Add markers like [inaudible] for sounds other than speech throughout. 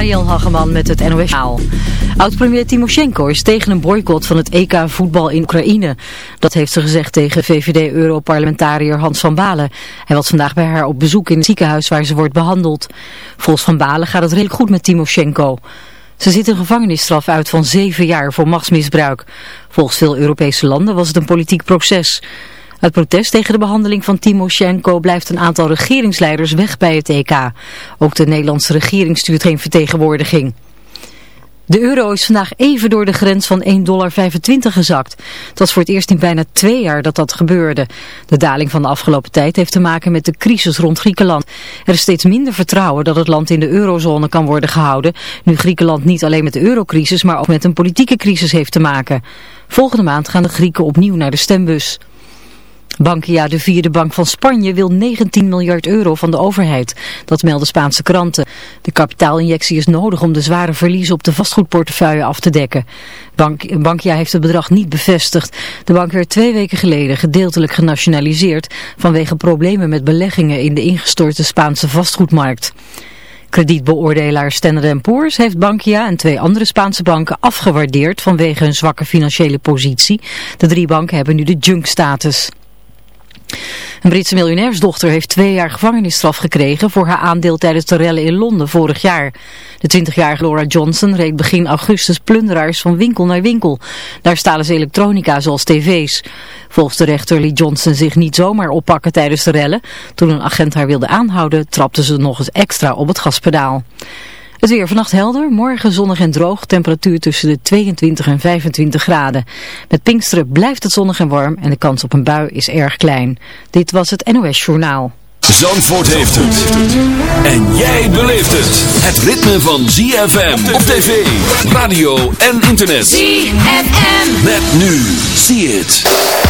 Mariel Hageman met het NOS Journaal. Oud-premier Timoshenko is tegen een boycott van het EK voetbal in Oekraïne. Dat heeft ze gezegd tegen VVD-europarlementariër Hans van Balen. Hij was vandaag bij haar op bezoek in het ziekenhuis waar ze wordt behandeld. Volgens Van Balen gaat het redelijk goed met Timoshenko. Ze zit een gevangenisstraf uit van zeven jaar voor machtsmisbruik. Volgens veel Europese landen was het een politiek proces. Uit protest tegen de behandeling van Timoshenko blijft een aantal regeringsleiders weg bij het EK. Ook de Nederlandse regering stuurt geen vertegenwoordiging. De euro is vandaag even door de grens van 1,25 dollar gezakt. Het was voor het eerst in bijna twee jaar dat dat gebeurde. De daling van de afgelopen tijd heeft te maken met de crisis rond Griekenland. Er is steeds minder vertrouwen dat het land in de eurozone kan worden gehouden. Nu Griekenland niet alleen met de eurocrisis, maar ook met een politieke crisis heeft te maken. Volgende maand gaan de Grieken opnieuw naar de stembus. Bankia, de vierde bank van Spanje, wil 19 miljard euro van de overheid. Dat melden Spaanse kranten. De kapitaalinjectie is nodig om de zware verliezen op de vastgoedportefeuille af te dekken. Bank, Bankia heeft het bedrag niet bevestigd. De bank werd twee weken geleden gedeeltelijk genationaliseerd vanwege problemen met beleggingen in de ingestorte Spaanse vastgoedmarkt. Kredietbeoordelaar Standard Poor's heeft Bankia en twee andere Spaanse banken afgewaardeerd vanwege hun zwakke financiële positie. De drie banken hebben nu de junk-status. Een Britse miljonairsdochter heeft twee jaar gevangenisstraf gekregen voor haar aandeel tijdens de rellen in Londen vorig jaar. De 20-jarige Laura Johnson reed begin augustus plunderaars van winkel naar winkel. Daar stalen ze elektronica zoals tv's. Volgens de rechter liet Johnson zich niet zomaar oppakken tijdens de rellen. Toen een agent haar wilde aanhouden trapte ze nog eens extra op het gaspedaal. Het weer vannacht helder, morgen zonnig en droog, temperatuur tussen de 22 en 25 graden. Met Pinksteren blijft het zonnig en warm en de kans op een bui is erg klein. Dit was het NOS Journaal. Zandvoort heeft het. En jij beleeft het. Het ritme van ZFM op tv, radio en internet. ZFM. Met nu. Zie het.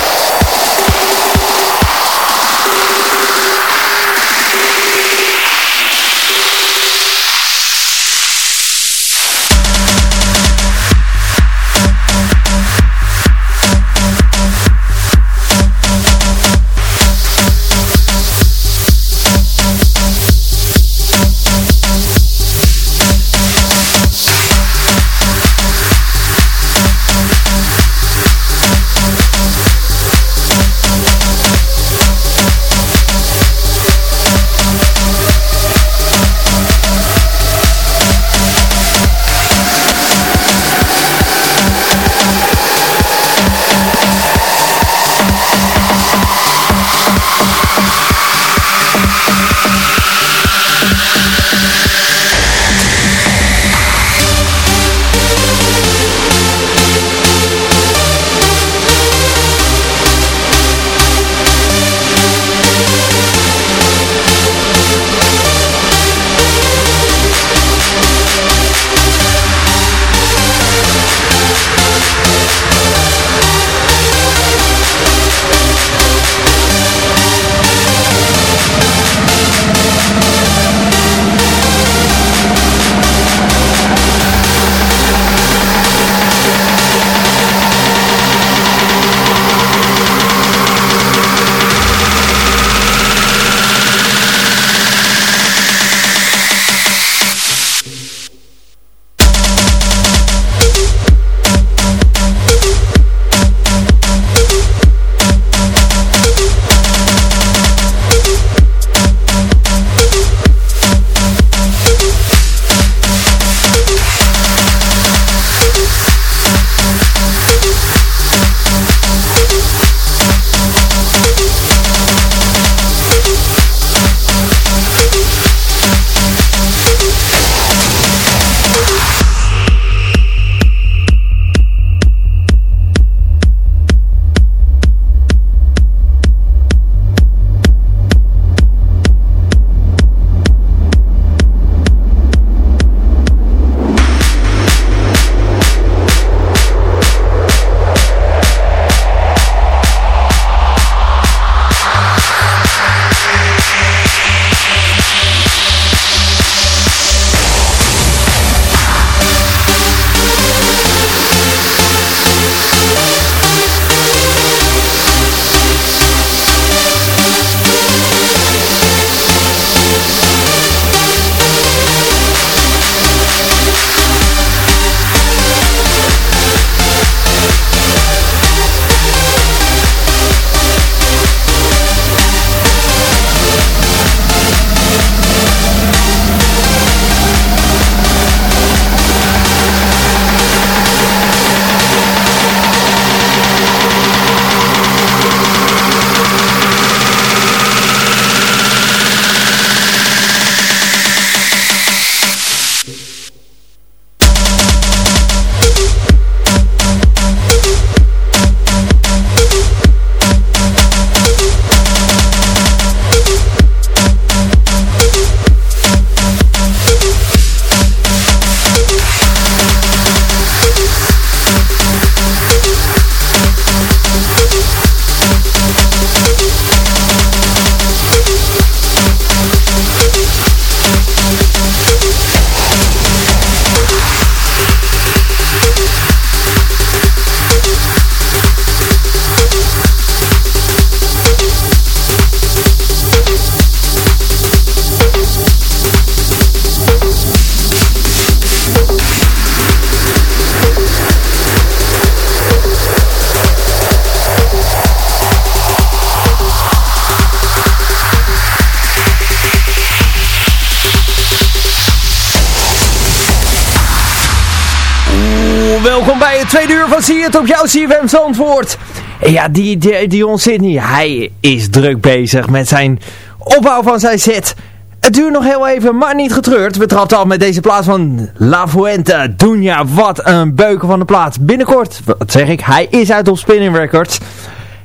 Zie het op jouw CFM Zandvoort. En ja, die, Dion Sydney, hij is druk bezig met zijn opbouw van zijn set. Het duurt nog heel even, maar niet getreurd. We trappen al met deze plaats van La Fuente. Dunja, wat een beuken van de plaats. Binnenkort, wat zeg ik, hij is uit op Spinning Records.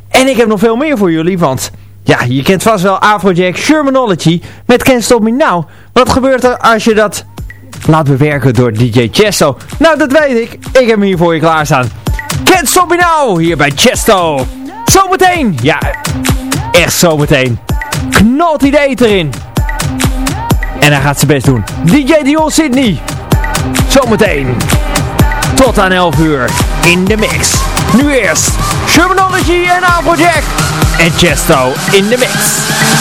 En ik heb nog veel meer voor jullie, want... Ja, je kent vast wel Afrojack Shermanology met Can't Stop Me Now. Wat gebeurt er als je dat laat bewerken door DJ Chesto? Nou, dat weet ik. Ik heb hem hier voor je klaarstaan. Can't Stop Me Now, hier bij Chesto. Zometeen, ja, echt zometeen. Knalt idee erin. En hij gaat zijn best doen. DJ Dion Sydney. Zometeen. Tot aan 11 uur in de mix. Nu eerst Shermanology en Afrojack. En Chesto in de mix.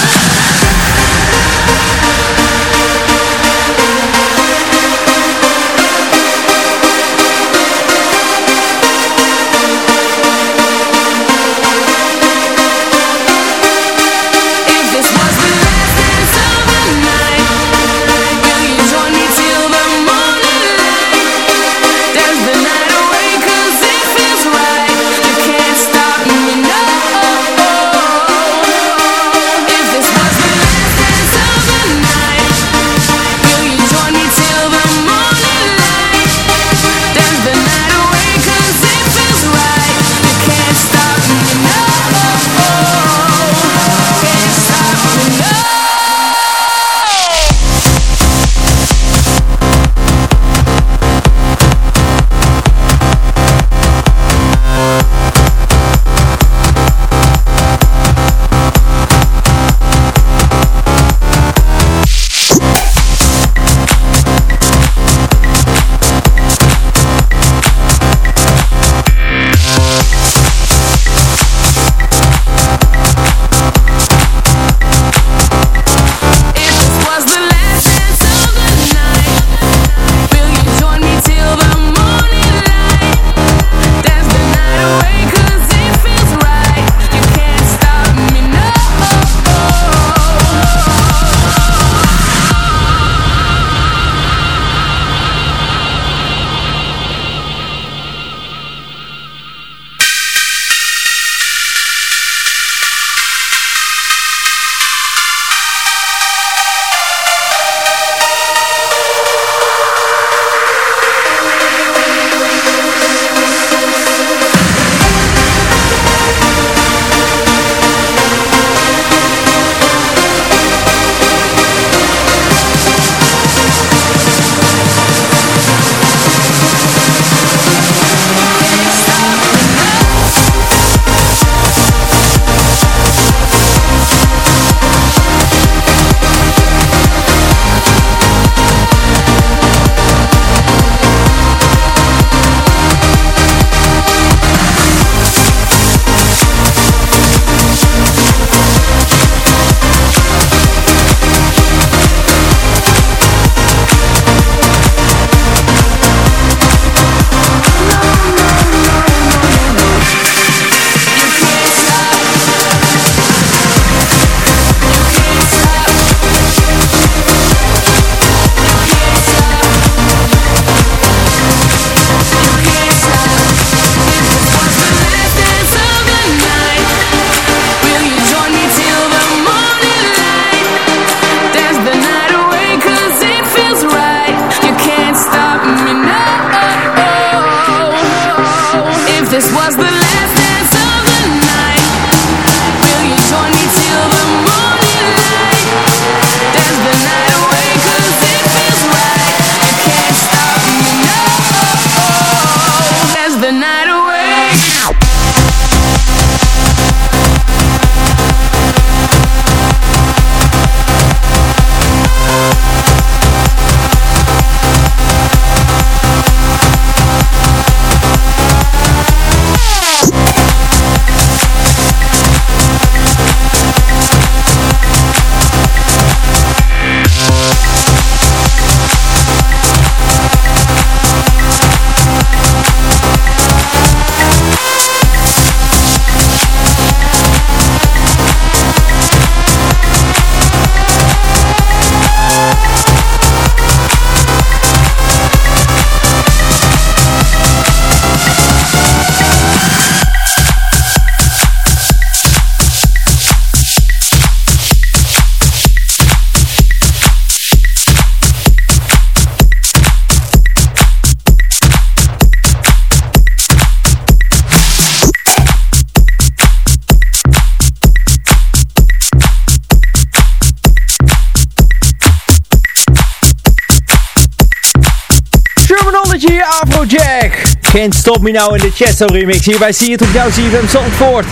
Can't Stop Me Now in de Chesto remix. Hierbij zie je het op jouw CFM Zandvoort.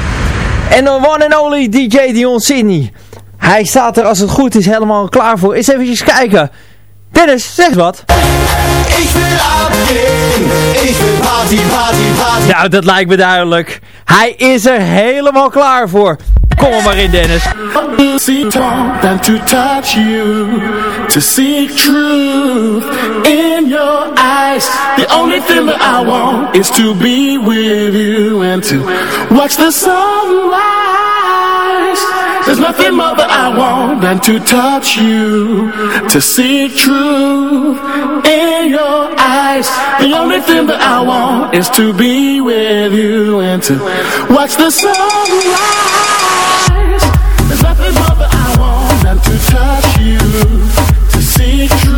En de one and only DJ Dion Sydney. Hij staat er als het goed is helemaal klaar voor. Eens even kijken. Dennis, zeg wat. Ik wil. Ik wil party, party, party. Nou, dat lijkt me duidelijk. Hij is er helemaal klaar voor. Kom er maar in, Dennis. See than to touch you, to see truth in your eyes. The only thing that I want is to be with you and to watch the sunrise. There's nothing more that I want than to touch you, to see truth in your eyes. The only thing that I want is to be with you and to watch the sunrise. Mother, I want them to touch you, to see you.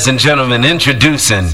Ladies and gentlemen, introducing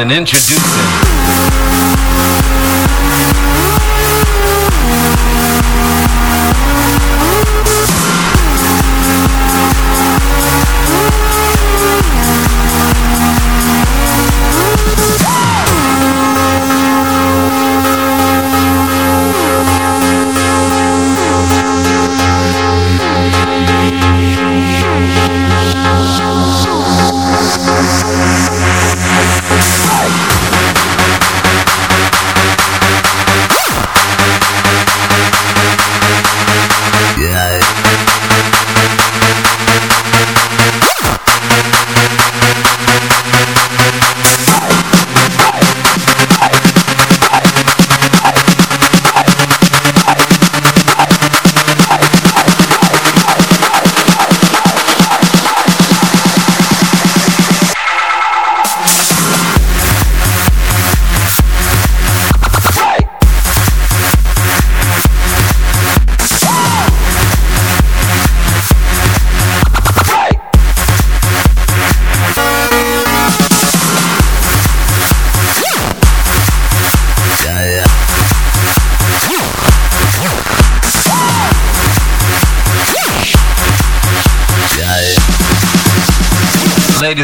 and gentlemen,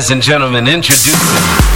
Ladies and gentlemen, introducing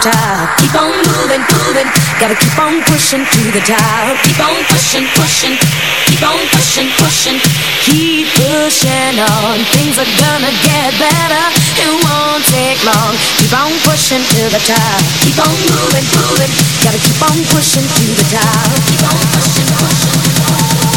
top. Keep on moving, moving. Gotta keep on pushing to the top. Keep on pushing, pushing. Keep on pushing, pushing. Keep pushing on. Things are gonna get better. It won't take long. Keep on pushing to the top. Keep on moving, moving. Gotta keep on pushing to the top. Keep on pushing, pushing.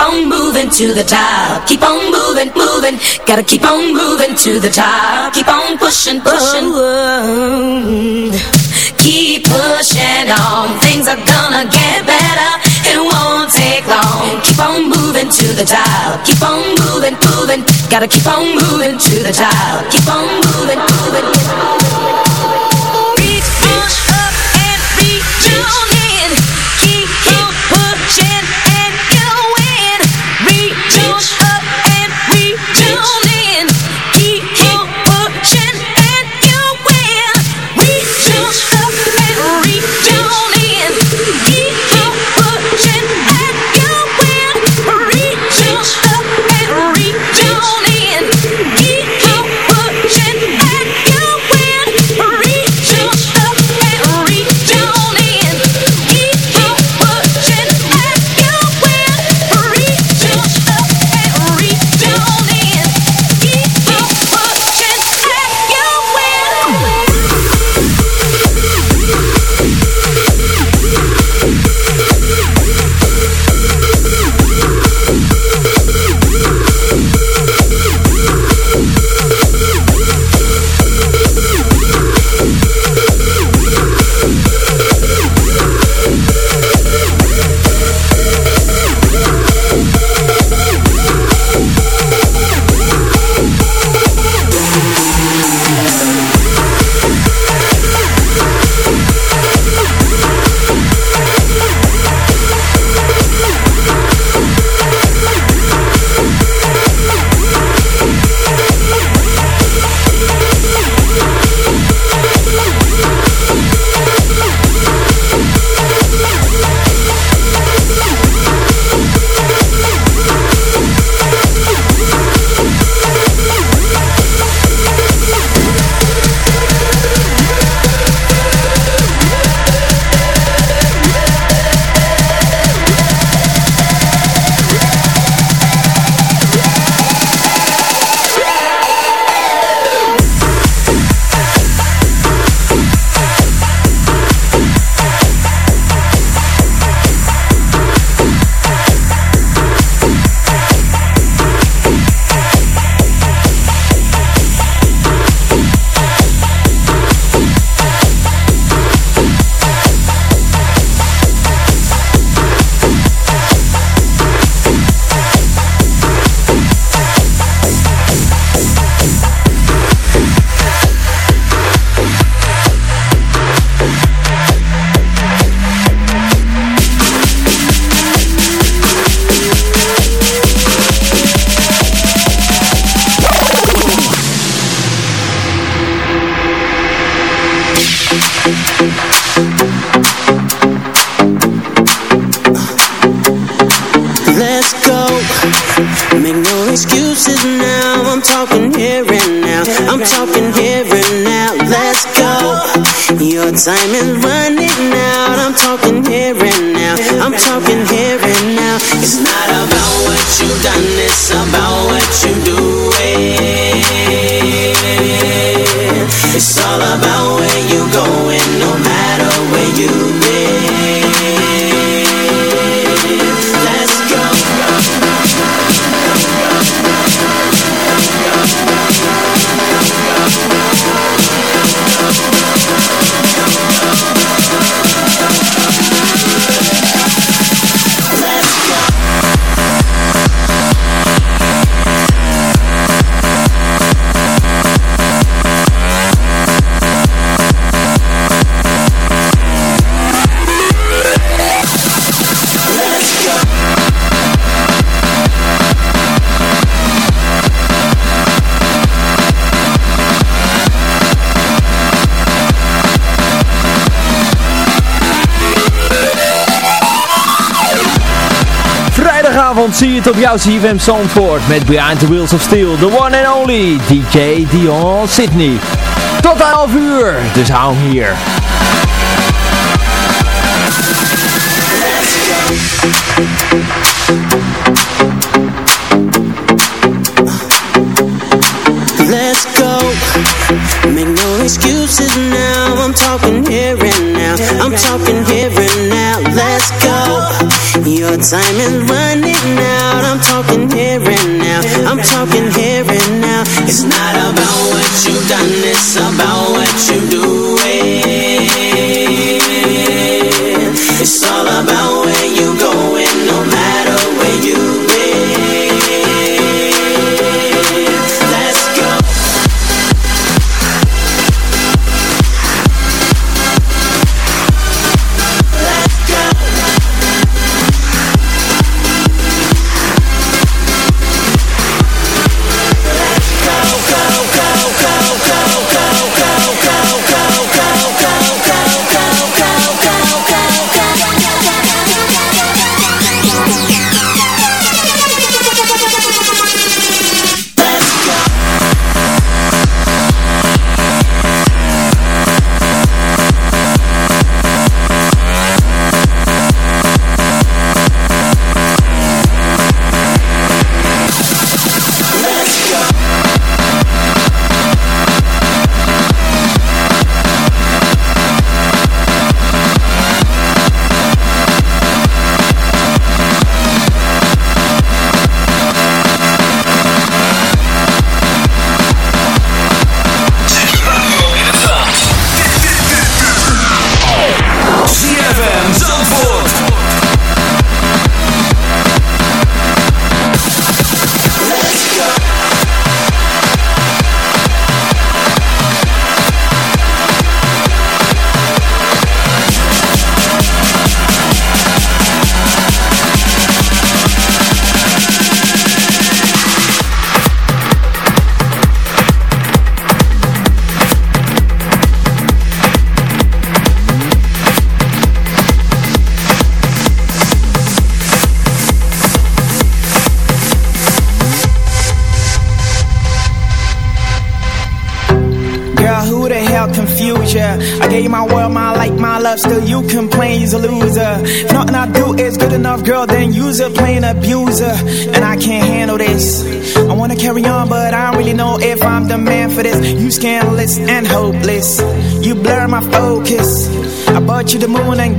on moving to the top. Keep on moving, moving. Gotta keep on moving to the top. Keep on pushing, pushing. Oh, oh. Keep pushing on. Things are gonna get better. It won't take long. Keep on moving to the top. Keep on moving, moving. Gotta keep on moving to the top. Keep on moving, moving. moving. Zaterdagavond zie je het op jouw CFM Zandvoort met Behind the Wheels of Steel, the one and only DJ Dion Sydney. Tot 11 uur, dus hou hier. Let's go. Make no excuses now. I'm talking here and now. I'm talking time is running out. I'm talking here and now. I'm talking here and now. It's not about what you've done. It's about what you do.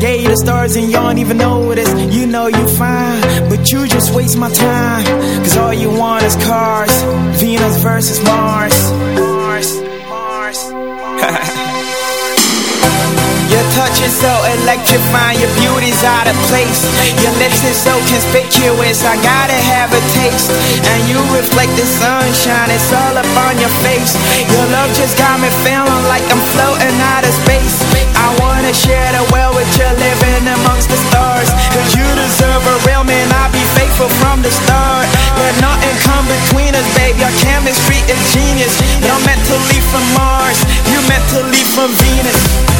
Gave the stars and you don't even notice. You know you fine, but you just waste my time. Cause all you want is cars. Venus versus Mars. Mars, Mars. Your [laughs] touch is so electrifying, your beauty's out of place. Your lips is so conspicuous, I gotta have a taste. And you reflect the sunshine, it's all up on your face. Your love just got me feeling like I'm floating out of space. I wanna share the world with you, living amongst the stars. Cause you deserve a real man, I'll be faithful from the start. Let nothing come between us, babe. Your chemistry is genius. You're meant to leave from Mars, you're meant to leave from Venus.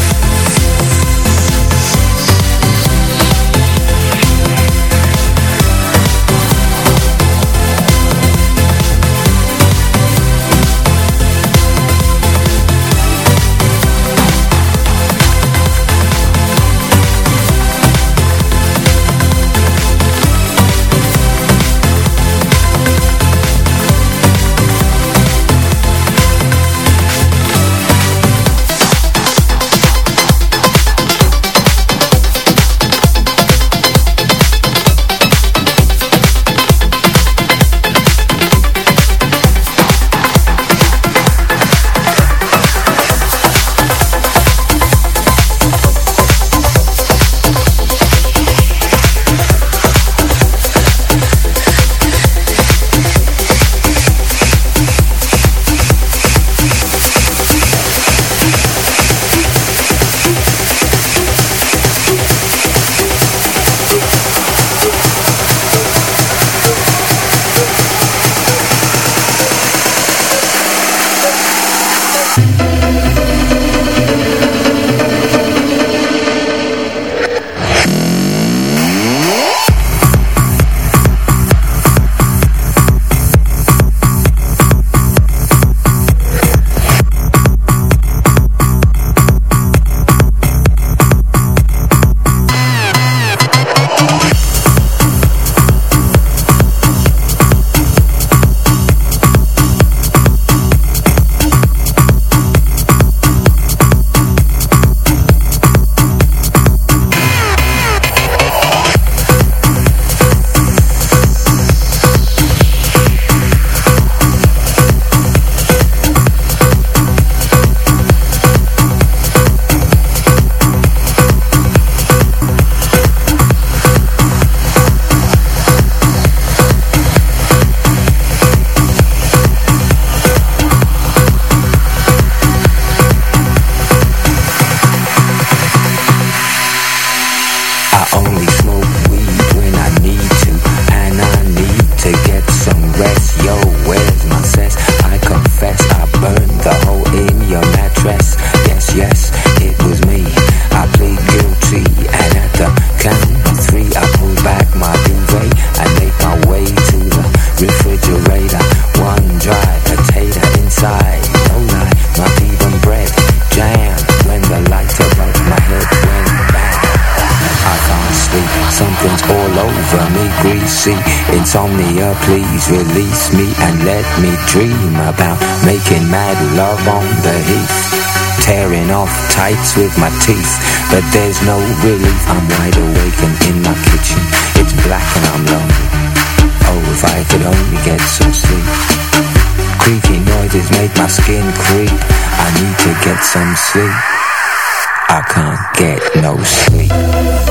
Relief I'm wide awake and in my kitchen. It's black and I'm lonely. Oh, if I could only get some sleep. Creaky noises make my skin creep. I need to get some sleep. I can't get no sleep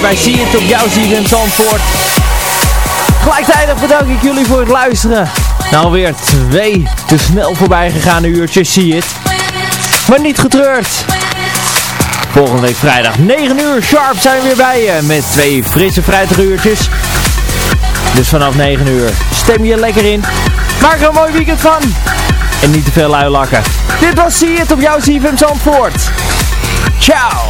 gedraaid. Hierbij zie het op jouw in Zandvoort. Gelijktijdig bedank ik jullie voor het luisteren. Nou weer twee te snel voorbij gegaane uurtjes, zie het. Maar niet getreurd. Volgende week vrijdag 9 uur sharp zijn we weer bij je met twee frisse uurtjes. Dus vanaf 9 uur stem je lekker in. Maak er een mooi weekend van. En niet te veel luilakken. Dit was See het op jouw CFM Zandvoort. Ciao.